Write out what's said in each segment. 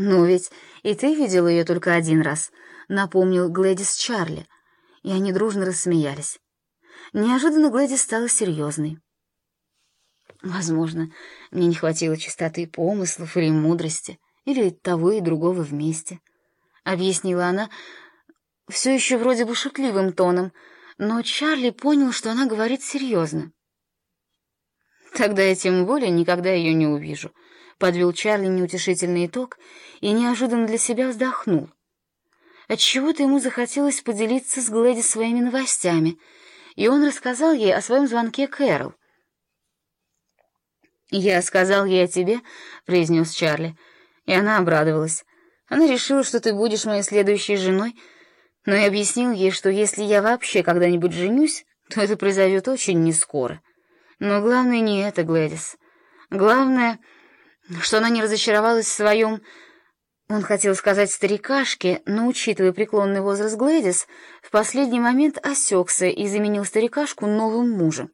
«Ну ведь и ты видел ее только один раз», — напомнил Глэдис Чарли, и они дружно рассмеялись. Неожиданно Глэдис стала серьезной. «Возможно, мне не хватило чистоты помыслов или мудрости, или того и другого вместе», — объяснила она, все еще вроде бы шутливым тоном, но Чарли понял, что она говорит серьезно. «Тогда я тем более никогда ее не увижу», — подвел Чарли неутешительный итог и неожиданно для себя вздохнул. Отчего-то ему захотелось поделиться с Глэди своими новостями, и он рассказал ей о своем звонке Кэрол. «Я сказал ей о тебе», — произнес Чарли, и она обрадовалась. Она решила, что ты будешь моей следующей женой, но я объяснил ей, что если я вообще когда-нибудь женюсь, то это произойдет очень нескоро. Но главное не это, Глэдис. Главное, что она не разочаровалась в своем... Он хотел сказать старикашке, но, учитывая преклонный возраст Глэдис, в последний момент осекся и заменил старикашку новым мужем.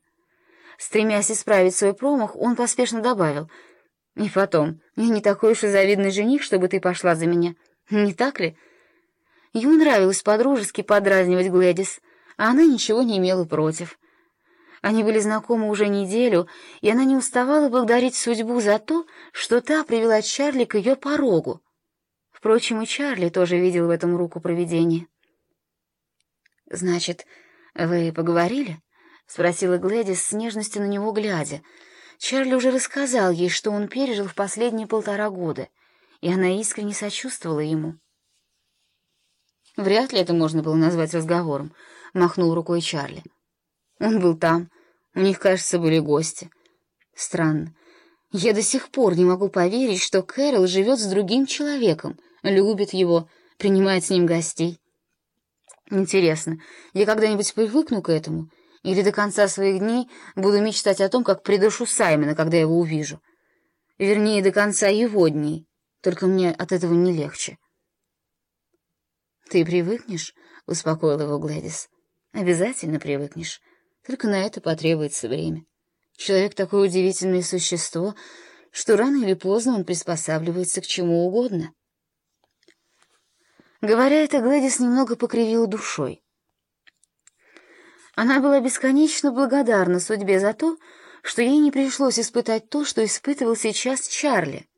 Стремясь исправить свой промах, он поспешно добавил, «И потом, я не такой уж и завидный жених, чтобы ты пошла за меня. Не так ли?» Ему нравилось подружески подразнивать Глэдис, а она ничего не имела против. Они были знакомы уже неделю, и она не уставала благодарить судьбу за то, что та привела Чарли к ее порогу. Впрочем, и Чарли тоже видел в этом руку провидения. «Значит, вы поговорили?» — спросила Глэдис с нежностью на него глядя. Чарли уже рассказал ей, что он пережил в последние полтора года, и она искренне сочувствовала ему. «Вряд ли это можно было назвать разговором», — махнул рукой Чарли. Он был там. У них, кажется, были гости. Странно. Я до сих пор не могу поверить, что Кэрол живет с другим человеком, любит его, принимает с ним гостей. Интересно, я когда-нибудь привыкну к этому? Или до конца своих дней буду мечтать о том, как придушу Саймона, когда его увижу? Вернее, до конца его дней. Только мне от этого не легче. «Ты привыкнешь?» — успокоил его Глэдис. «Обязательно привыкнешь». Только на это потребуется время. Человек такое удивительное существо, что рано или поздно он приспосабливается к чему угодно. Говоря это, Гладис немного покривила душой. Она была бесконечно благодарна судьбе за то, что ей не пришлось испытать то, что испытывал сейчас Чарли.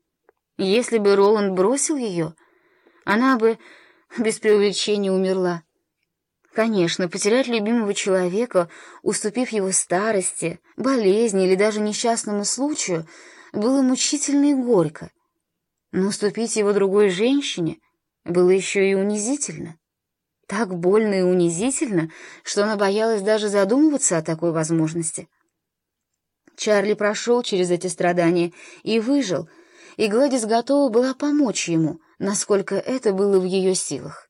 Если бы Роланд бросил ее, она бы без преувеличения умерла. Конечно, потерять любимого человека, уступив его старости, болезни или даже несчастному случаю, было мучительно и горько. Но уступить его другой женщине было еще и унизительно. Так больно и унизительно, что она боялась даже задумываться о такой возможности. Чарли прошел через эти страдания и выжил, и Гладис готова была помочь ему, насколько это было в ее силах.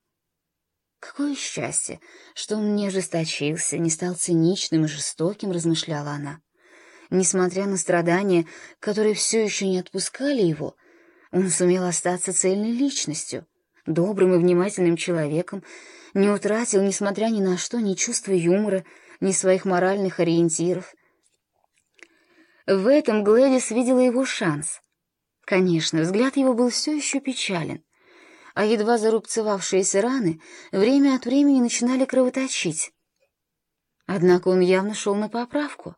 Какое счастье, что он не ожесточился, не стал циничным и жестоким, размышляла она. Несмотря на страдания, которые все еще не отпускали его, он сумел остаться цельной личностью, добрым и внимательным человеком, не утратил, несмотря ни на что, ни чувства юмора, ни своих моральных ориентиров. В этом Глэдис видела его шанс. Конечно, взгляд его был все еще печален а едва зарубцевавшиеся раны время от времени начинали кровоточить. Однако он явно шел на поправку.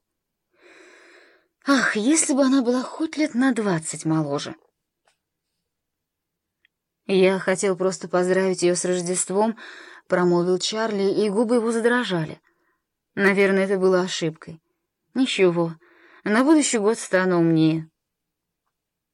Ах, если бы она была хоть лет на двадцать моложе! «Я хотел просто поздравить ее с Рождеством», — промолвил Чарли, и губы его задрожали. Наверное, это было ошибкой. «Ничего, на будущий год стану умнее».